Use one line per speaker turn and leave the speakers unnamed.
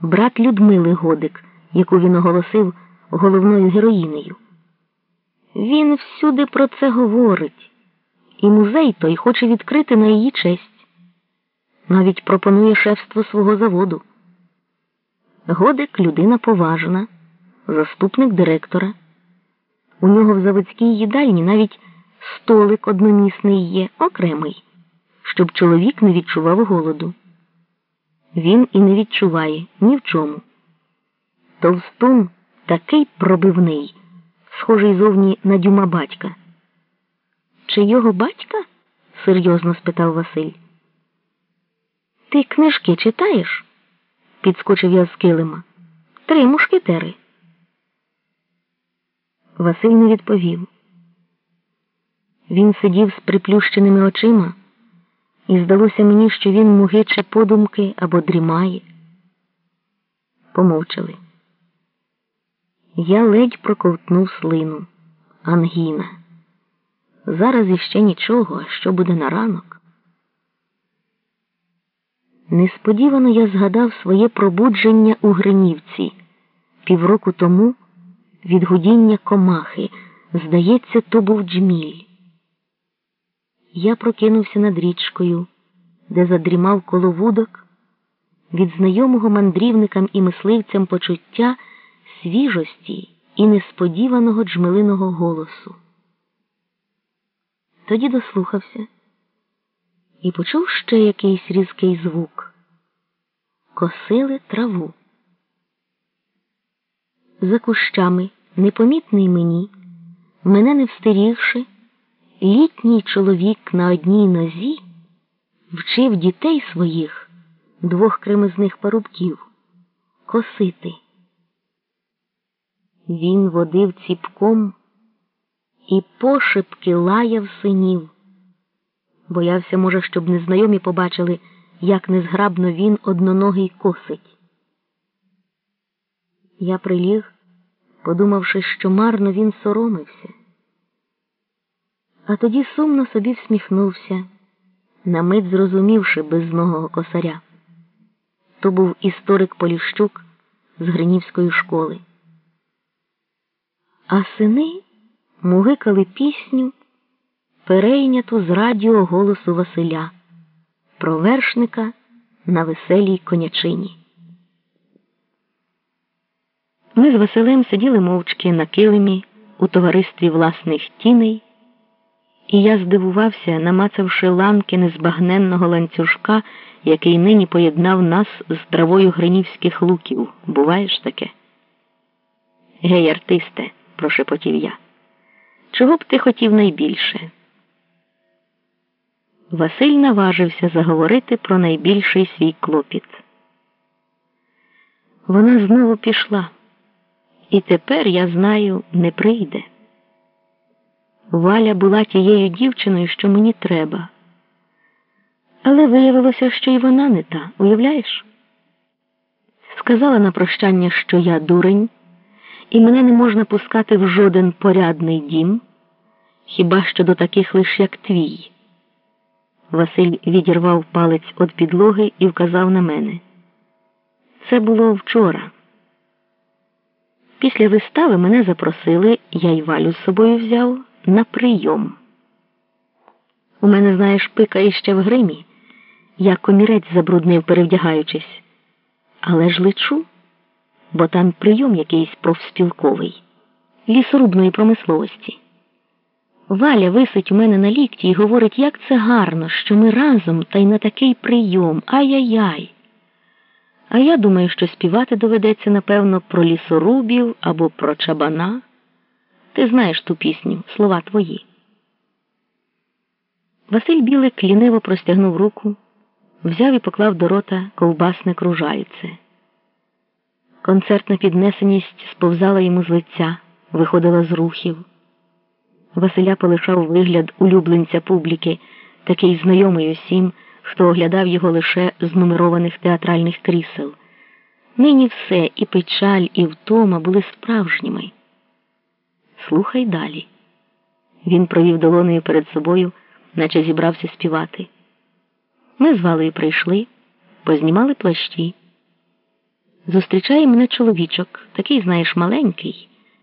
брат Людмили Годик, яку він оголосив головною героїнею. Він всюди про це говорить, і музей той хоче відкрити на її честь. Навіть пропонує шефство свого заводу. Годик людина поважна, заступник директора. У нього в заводській їдальні навіть столик одномісний є, окремий, щоб чоловік не відчував голоду. Він і не відчуває ні в чому. Товстун такий пробивний, схожий зовні на дюма батька. Чи його батька? серйозно спитав Василь. Ти книжки читаєш? підскочив я з килима. Три мушкетери. Василь не відповів. Він сидів з приплющеними очима, і здалося мені, що він мугиче подумки або дрімає. Помовчали. Я ледь проковтнув слину. Ангіна. Зараз іще нічого, а що буде на ранок. Несподівано я згадав своє пробудження у Гринівці півроку тому від гудіння комахи. Здається, то був джміль. Я прокинувся над річкою, де задрімав коло вудок, від знайомого мандрівникам і мисливцям почуття свіжості і несподіваного джмелиного голосу. Тоді дослухався і почув ще якийсь різкий звук. Косили траву. За кущами, непомітний мені, мене не встерігши, літній чоловік на одній нозі вчив дітей своїх, двох кремезних парубків, косити. Він водив ціпком і пошепки лаяв синів. Боявся, може, щоб незнайомі побачили, як незграбно він одноногий косить. Я приліг, подумавши, що марно він соромився. А тоді сумно собі всміхнувся, на мить зрозумівши безногого косаря. То був історик Поліщук з Гринівської школи. А сини мугикали пісню, перейняту з радіо голосу Василя про вершника на веселій конячині. Ми з Василем сиділи мовчки на килимі у товаристві власних тіней, і я здивувався, намацавши ланки незбагненного ланцюжка, який нині поєднав нас з травою гринівських луків. Буваєш таке? Гей, артисте, прошепотів я. Чого б ти хотів найбільше? Василь наважився заговорити про найбільший свій клопіт. Вона знову пішла, і тепер, я знаю, не прийде. Валя була тією дівчиною, що мені треба. Але виявилося, що і вона не та, уявляєш? Сказала на прощання, що я дурень і мене не можна пускати в жоден порядний дім, хіба що до таких лиш як твій. Василь відірвав палець від підлоги і вказав на мене. Це було вчора. Після вистави мене запросили, я й валю з собою взяв на прийом. У мене, знаєш, пика іще в гримі. Я комірець забруднив, перевдягаючись, але ж лечу бо там прийом якийсь профспілковий, лісорубної промисловості. Валя висить у мене на лікті і говорить, як це гарно, що ми разом та й на такий прийом. Ай-яй-яй. А я думаю, що співати доведеться, напевно, про лісорубів або про чабана. Ти знаєш ту пісню, слова твої. Василь Білик ліниво простягнув руку, взяв і поклав до рота ковбасне кружальце. Концертна піднесеність сповзала йому з лиця, виходила з рухів. Василя полишав вигляд улюбленця публіки, такий знайомий усім, хто оглядав його лише з нумерованих театральних крісел. Нині все і печаль, і втома були справжніми. Слухай далі. Він провів долоною перед собою, наче зібрався співати. Ми з Валею прийшли, познімали плащі. Зустрічає мене чоловічок, такий, знаєш, маленький.